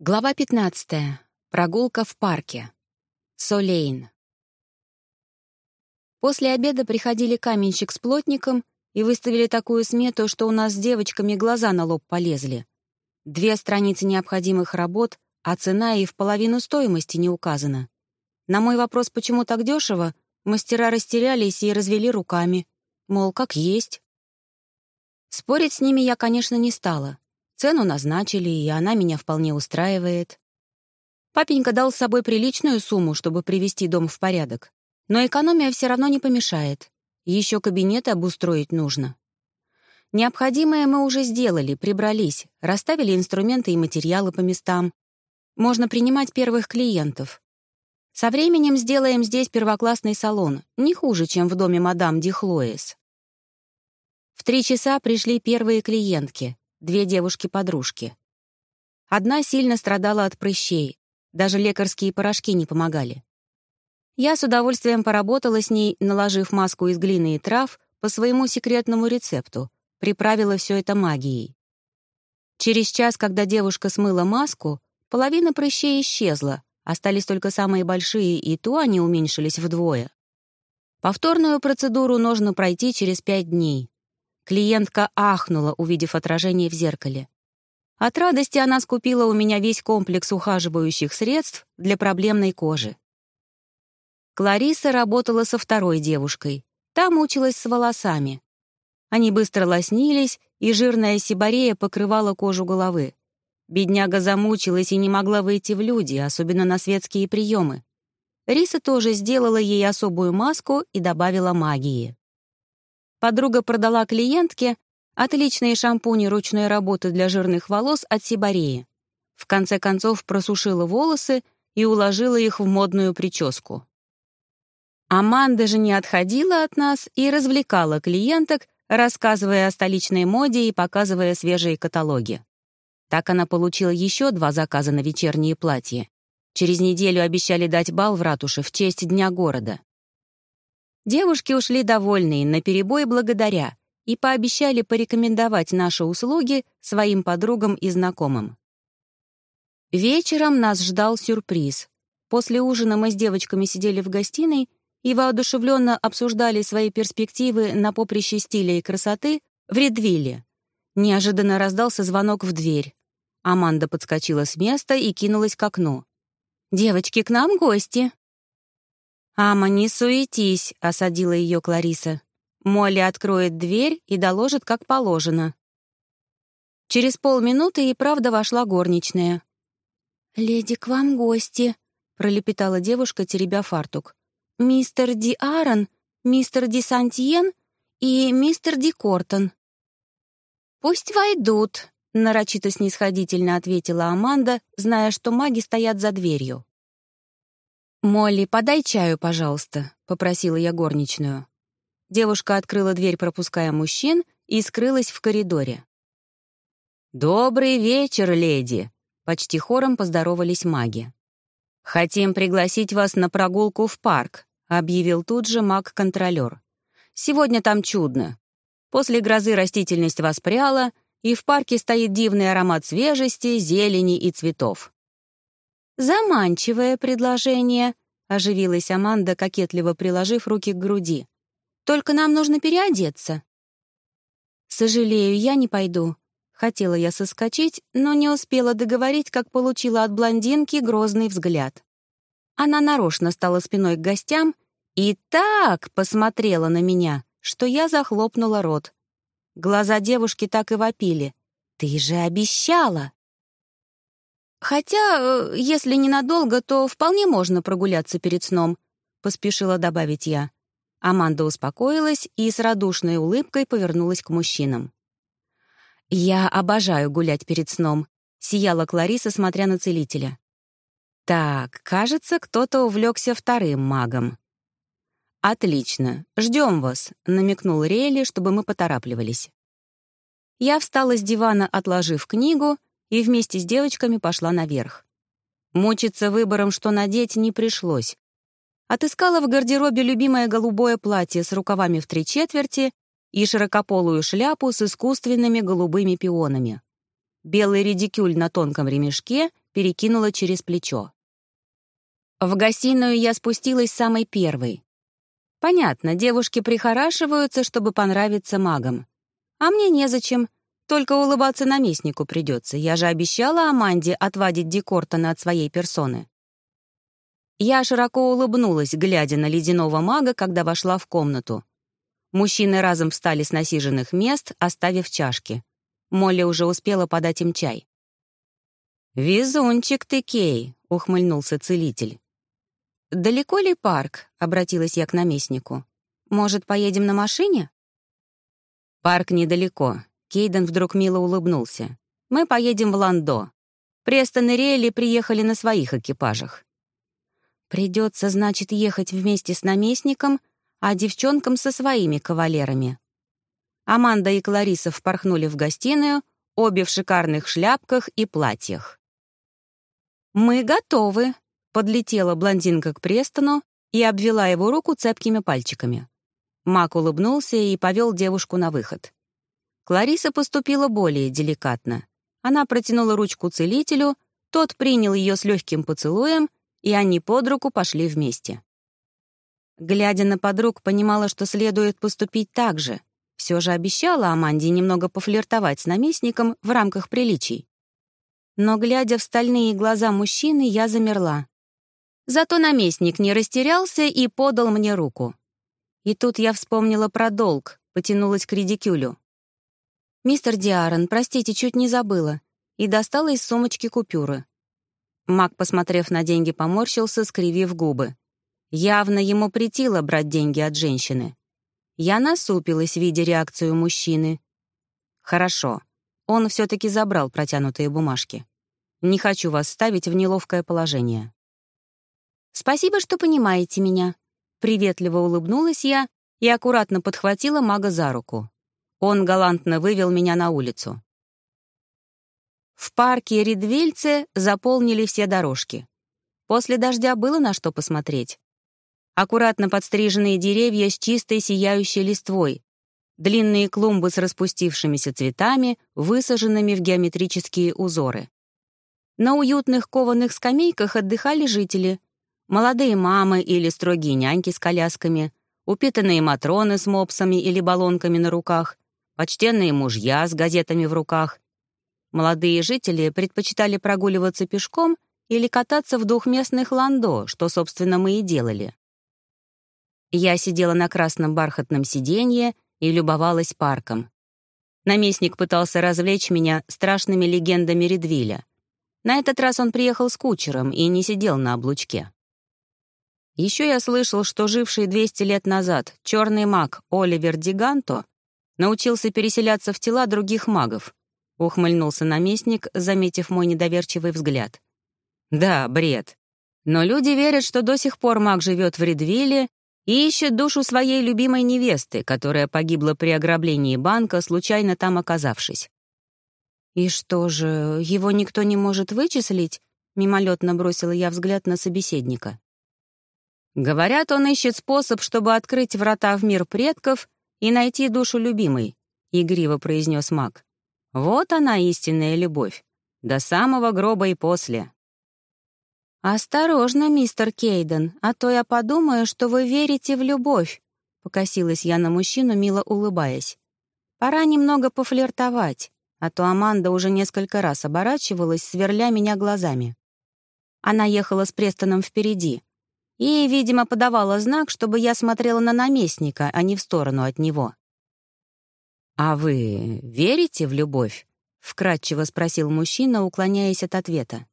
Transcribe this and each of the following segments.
Глава 15. Прогулка в парке. Солейн. После обеда приходили каменщик с плотником и выставили такую смету, что у нас с девочками глаза на лоб полезли. Две страницы необходимых работ, а цена и в половину стоимости не указана. На мой вопрос, почему так дешево, мастера растерялись и развели руками. Мол, как есть. Спорить с ними я, конечно, не стала. Цену назначили, и она меня вполне устраивает. Папенька дал с собой приличную сумму, чтобы привести дом в порядок. Но экономия все равно не помешает. Еще кабинет обустроить нужно. Необходимое мы уже сделали, прибрались, расставили инструменты и материалы по местам. Можно принимать первых клиентов. Со временем сделаем здесь первоклассный салон, не хуже, чем в доме мадам Дихлоис. В три часа пришли первые клиентки две девушки-подружки. Одна сильно страдала от прыщей, даже лекарские порошки не помогали. Я с удовольствием поработала с ней, наложив маску из глины и трав по своему секретному рецепту, приправила все это магией. Через час, когда девушка смыла маску, половина прыщей исчезла, остались только самые большие, и то они уменьшились вдвое. Повторную процедуру нужно пройти через пять дней. Клиентка ахнула, увидев отражение в зеркале. От радости она скупила у меня весь комплекс ухаживающих средств для проблемной кожи. Клариса работала со второй девушкой. Та мучилась с волосами. Они быстро лоснились, и жирная сибарея покрывала кожу головы. Бедняга замучилась и не могла выйти в люди, особенно на светские приемы. Риса тоже сделала ей особую маску и добавила магии. Подруга продала клиентке отличные шампуни ручной работы для жирных волос от Сибареи. В конце концов просушила волосы и уложила их в модную прическу. Аманда же не отходила от нас и развлекала клиенток, рассказывая о столичной моде и показывая свежие каталоги. Так она получила еще два заказа на вечерние платья. Через неделю обещали дать бал в ратуше в честь Дня города. Девушки ушли довольные, наперебой благодаря, и пообещали порекомендовать наши услуги своим подругам и знакомым. Вечером нас ждал сюрприз. После ужина мы с девочками сидели в гостиной и воодушевленно обсуждали свои перспективы на поприще стиля и красоты в Редвилле. Неожиданно раздался звонок в дверь. Аманда подскочила с места и кинулась к окну. «Девочки, к нам гости!» «Ама, не суетись», — осадила ее Клариса. Молли откроет дверь и доложит, как положено. Через полминуты и правда вошла горничная. «Леди, к вам гости», — пролепетала девушка, теребя фартук. «Мистер Ди Аарон, мистер Ди Сантьен и мистер Ди Кортон». «Пусть войдут», — нарочито снисходительно ответила Аманда, зная, что маги стоят за дверью. «Молли, подай чаю, пожалуйста», — попросила я горничную. Девушка открыла дверь, пропуская мужчин, и скрылась в коридоре. «Добрый вечер, леди!» — почти хором поздоровались маги. «Хотим пригласить вас на прогулку в парк», — объявил тут же маг-контролер. «Сегодня там чудно. После грозы растительность воспряла, и в парке стоит дивный аромат свежести, зелени и цветов. «Заманчивое предложение», — оживилась Аманда, кокетливо приложив руки к груди. «Только нам нужно переодеться». «Сожалею, я не пойду». Хотела я соскочить, но не успела договорить, как получила от блондинки грозный взгляд. Она нарочно стала спиной к гостям и так посмотрела на меня, что я захлопнула рот. Глаза девушки так и вопили. «Ты же обещала!» «Хотя, э, если ненадолго, то вполне можно прогуляться перед сном», — поспешила добавить я. Аманда успокоилась и с радушной улыбкой повернулась к мужчинам. «Я обожаю гулять перед сном», — сияла Клариса, смотря на целителя. «Так, кажется, кто-то увлекся вторым магом». «Отлично, ждем вас», — намекнул Рейли, чтобы мы поторапливались. Я встала с дивана, отложив книгу, и вместе с девочками пошла наверх. Мучиться выбором, что надеть, не пришлось. Отыскала в гардеробе любимое голубое платье с рукавами в три четверти и широкополую шляпу с искусственными голубыми пионами. Белый редикюль на тонком ремешке перекинула через плечо. В гостиную я спустилась самой первой. Понятно, девушки прихорашиваются, чтобы понравиться магам. А мне незачем, только улыбаться наместнику придется. Я же обещала Аманде отвадить Декортона от своей персоны. Я широко улыбнулась, глядя на ледяного мага, когда вошла в комнату. Мужчины разом встали с насиженных мест, оставив чашки. Молли уже успела подать им чай. «Везунчик ты, Кей», — ухмыльнулся целитель. «Далеко ли парк?» — обратилась я к наместнику. «Может, поедем на машине?» «Парк недалеко», — Кейден вдруг мило улыбнулся. «Мы поедем в Ландо. Престон и Рейли приехали на своих экипажах. Придется, значит, ехать вместе с наместником, а девчонкам со своими кавалерами. Аманда и Клариса впорхнули в гостиную, обе в шикарных шляпках и платьях. «Мы готовы», — подлетела блондинка к Престону и обвела его руку цепкими пальчиками. Мак улыбнулся и повел девушку на выход. Клариса поступила более деликатно. Она протянула ручку целителю, тот принял ее с легким поцелуем и они под руку пошли вместе. Глядя на подруг, понимала, что следует поступить так же. Все же обещала Аманде немного пофлиртовать с наместником в рамках приличий. Но, глядя в стальные глаза мужчины, я замерла. Зато наместник не растерялся и подал мне руку. И тут я вспомнила про долг, потянулась к редикюлю. «Мистер Диарон, простите, чуть не забыла», и достала из сумочки купюры. Мак, посмотрев на деньги, поморщился, скривив губы. Явно ему притило брать деньги от женщины. Я насупилась, видя реакцию мужчины. «Хорошо. Он все-таки забрал протянутые бумажки. Не хочу вас ставить в неловкое положение». «Спасибо, что понимаете меня». Приветливо улыбнулась я и аккуратно подхватила мага за руку. Он галантно вывел меня на улицу. В парке Ридвильце заполнили все дорожки. После дождя было на что посмотреть. Аккуратно подстриженные деревья с чистой сияющей листвой, длинные клумбы с распустившимися цветами, высаженными в геометрические узоры. На уютных кованых скамейках отдыхали жители. Молодые мамы или строгие няньки с колясками, упитанные матроны с мопсами или баллонками на руках, почтенные мужья с газетами в руках Молодые жители предпочитали прогуливаться пешком или кататься в двухместных ландо, что, собственно, мы и делали. Я сидела на красном бархатном сиденье и любовалась парком. Наместник пытался развлечь меня страшными легендами Редвиля. На этот раз он приехал с кучером и не сидел на облучке. Еще я слышал, что живший 200 лет назад черный маг Оливер Диганто научился переселяться в тела других магов, — ухмыльнулся наместник, заметив мой недоверчивый взгляд. «Да, бред. Но люди верят, что до сих пор маг живет в Редвилле и ищет душу своей любимой невесты, которая погибла при ограблении банка, случайно там оказавшись». «И что же, его никто не может вычислить?» — мимолетно бросила я взгляд на собеседника. «Говорят, он ищет способ, чтобы открыть врата в мир предков и найти душу любимой», — игриво произнес маг. Вот она истинная любовь. До самого гроба и после. «Осторожно, мистер Кейден, а то я подумаю, что вы верите в любовь», — покосилась я на мужчину, мило улыбаясь. «Пора немного пофлиртовать, а то Аманда уже несколько раз оборачивалась, сверля меня глазами. Она ехала с Престоном впереди и, видимо, подавала знак, чтобы я смотрела на наместника, а не в сторону от него. «А вы верите в любовь?» — вкратчиво спросил мужчина, уклоняясь от ответа.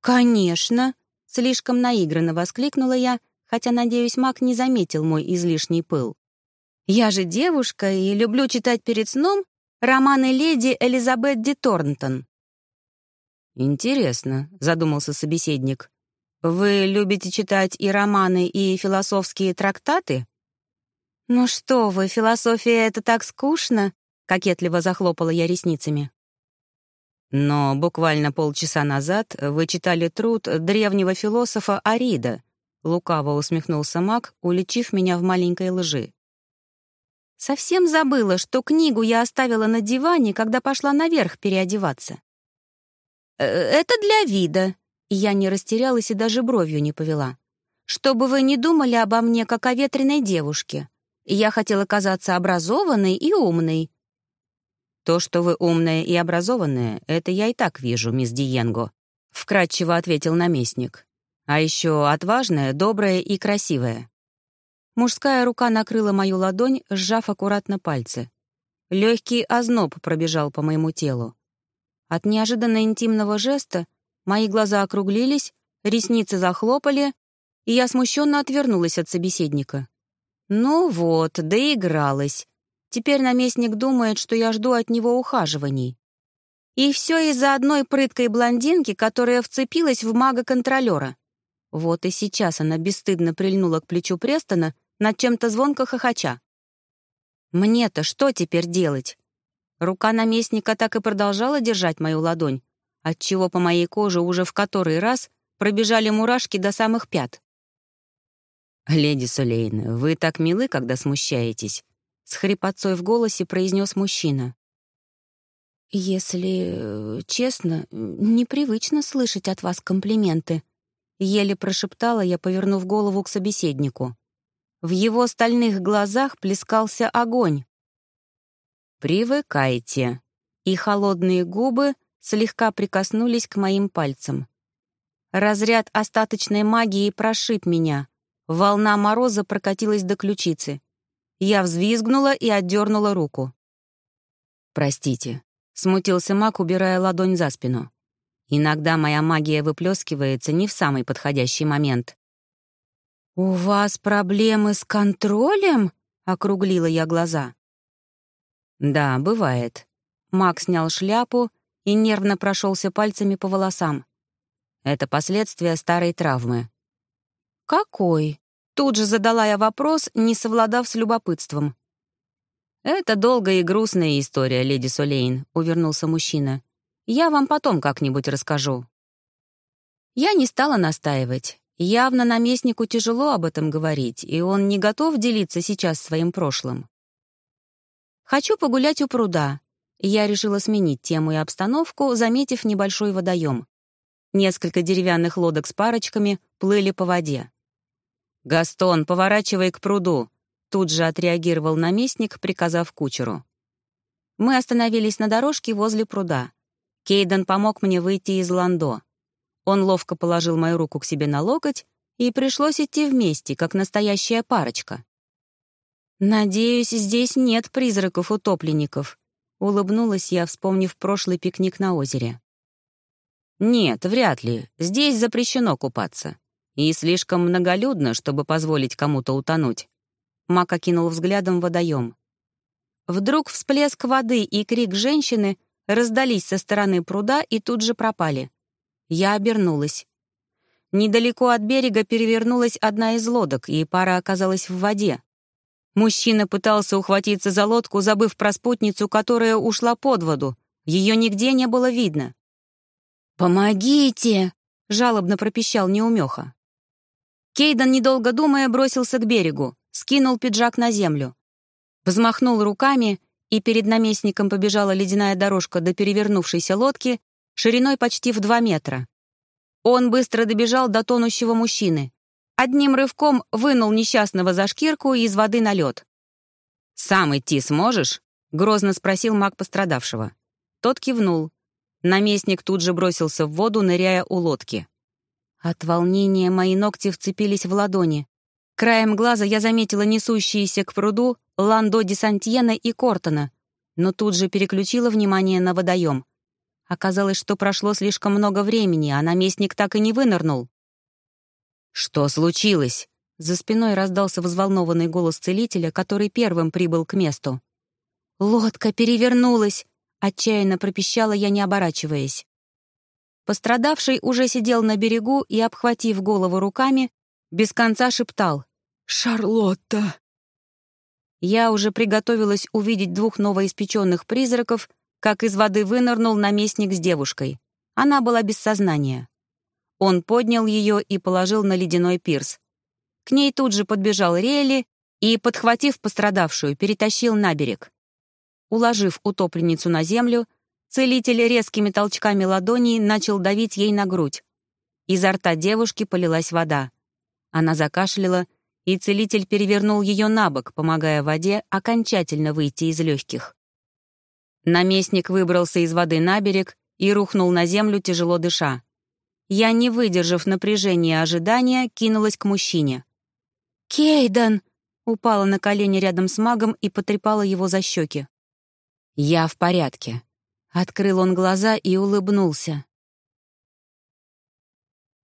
«Конечно!» — слишком наигранно воскликнула я, хотя, надеюсь, маг не заметил мой излишний пыл. «Я же девушка и люблю читать перед сном романы леди Элизабет Ди Торнтон». «Интересно», — задумался собеседник. «Вы любите читать и романы, и философские трактаты?» «Ну что вы, философия — это так скучно!» — кокетливо захлопала я ресницами. «Но буквально полчаса назад вы читали труд древнего философа Арида», — лукаво усмехнулся маг, уличив меня в маленькой лжи. «Совсем забыла, что книгу я оставила на диване, когда пошла наверх переодеваться. «Э, «Это для вида». Я не растерялась и даже бровью не повела. «Чтобы вы не думали обо мне, как о ветреной девушке. Я хотела казаться образованной и умной». «То, что вы умная и образованная, это я и так вижу, мисс Диенго», — вкратчиво ответил наместник. «А еще отважная, добрая и красивая». Мужская рука накрыла мою ладонь, сжав аккуратно пальцы. Легкий озноб пробежал по моему телу. От неожиданно интимного жеста мои глаза округлились, ресницы захлопали, и я смущенно отвернулась от собеседника. Ну вот, доигралась. Теперь наместник думает, что я жду от него ухаживаний. И все из-за одной прыткой блондинки, которая вцепилась в мага-контролера. Вот и сейчас она бесстыдно прильнула к плечу Престона над чем-то звонко хохоча. Мне-то что теперь делать? Рука наместника так и продолжала держать мою ладонь, отчего по моей коже уже в который раз пробежали мурашки до самых пят. «Леди Сулейн, вы так милы, когда смущаетесь», — с хрипотцой в голосе произнес мужчина. «Если э, честно, непривычно слышать от вас комплименты», — еле прошептала я, повернув голову к собеседнику. В его стальных глазах плескался огонь. «Привыкайте». И холодные губы слегка прикоснулись к моим пальцам. Разряд остаточной магии прошиб меня. Волна мороза прокатилась до ключицы. Я взвизгнула и отдернула руку. «Простите», — смутился маг, убирая ладонь за спину. «Иногда моя магия выплескивается не в самый подходящий момент». «У вас проблемы с контролем?» — округлила я глаза. «Да, бывает». Мак снял шляпу и нервно прошелся пальцами по волосам. Это последствия старой травмы. «Какой?» Тут же задала я вопрос, не совладав с любопытством. «Это долгая и грустная история, леди Солейн», — увернулся мужчина. «Я вам потом как-нибудь расскажу». Я не стала настаивать. Явно наместнику тяжело об этом говорить, и он не готов делиться сейчас своим прошлым. Хочу погулять у пруда. Я решила сменить тему и обстановку, заметив небольшой водоем. Несколько деревянных лодок с парочками плыли по воде. «Гастон, поворачивай к пруду!» Тут же отреагировал наместник, приказав кучеру. Мы остановились на дорожке возле пруда. Кейден помог мне выйти из ландо. Он ловко положил мою руку к себе на локоть, и пришлось идти вместе, как настоящая парочка. «Надеюсь, здесь нет призраков-утопленников», — улыбнулась я, вспомнив прошлый пикник на озере. «Нет, вряд ли. Здесь запрещено купаться. И слишком многолюдно, чтобы позволить кому-то утонуть». Мак окинул взглядом водоем. Вдруг всплеск воды и крик женщины раздались со стороны пруда и тут же пропали. Я обернулась. Недалеко от берега перевернулась одна из лодок, и пара оказалась в воде. Мужчина пытался ухватиться за лодку, забыв про спутницу, которая ушла под воду. Ее нигде не было видно. «Помогите!» — жалобно пропищал неумеха. Кейден, недолго думая, бросился к берегу, скинул пиджак на землю. Взмахнул руками, и перед наместником побежала ледяная дорожка до перевернувшейся лодки шириной почти в два метра. Он быстро добежал до тонущего мужчины. Одним рывком вынул несчастного за шкирку из воды на лед. «Сам идти сможешь?» — грозно спросил маг пострадавшего. Тот кивнул. Наместник тут же бросился в воду, ныряя у лодки. От волнения мои ногти вцепились в ладони. Краем глаза я заметила несущиеся к пруду Ландо Десантьена и Кортона, но тут же переключила внимание на водоем. Оказалось, что прошло слишком много времени, а наместник так и не вынырнул. «Что случилось?» За спиной раздался взволнованный голос целителя, который первым прибыл к месту. «Лодка перевернулась!» — отчаянно пропищала я, не оборачиваясь. Пострадавший уже сидел на берегу и, обхватив голову руками, без конца шептал «Шарлотта!». Я уже приготовилась увидеть двух новоиспеченных призраков, как из воды вынырнул наместник с девушкой. Она была без сознания. Он поднял ее и положил на ледяной пирс. К ней тут же подбежал Рейли и, подхватив пострадавшую, перетащил на берег. Уложив утопленницу на землю, Целитель резкими толчками ладоней начал давить ей на грудь. Изо рта девушки полилась вода. Она закашляла, и целитель перевернул ее на бок, помогая воде окончательно выйти из легких. Наместник выбрался из воды на берег и рухнул на землю, тяжело дыша. Я, не выдержав напряжения ожидания, кинулась к мужчине. «Кейден!» — упала на колени рядом с магом и потрепала его за щеки. «Я в порядке». Открыл он глаза и улыбнулся.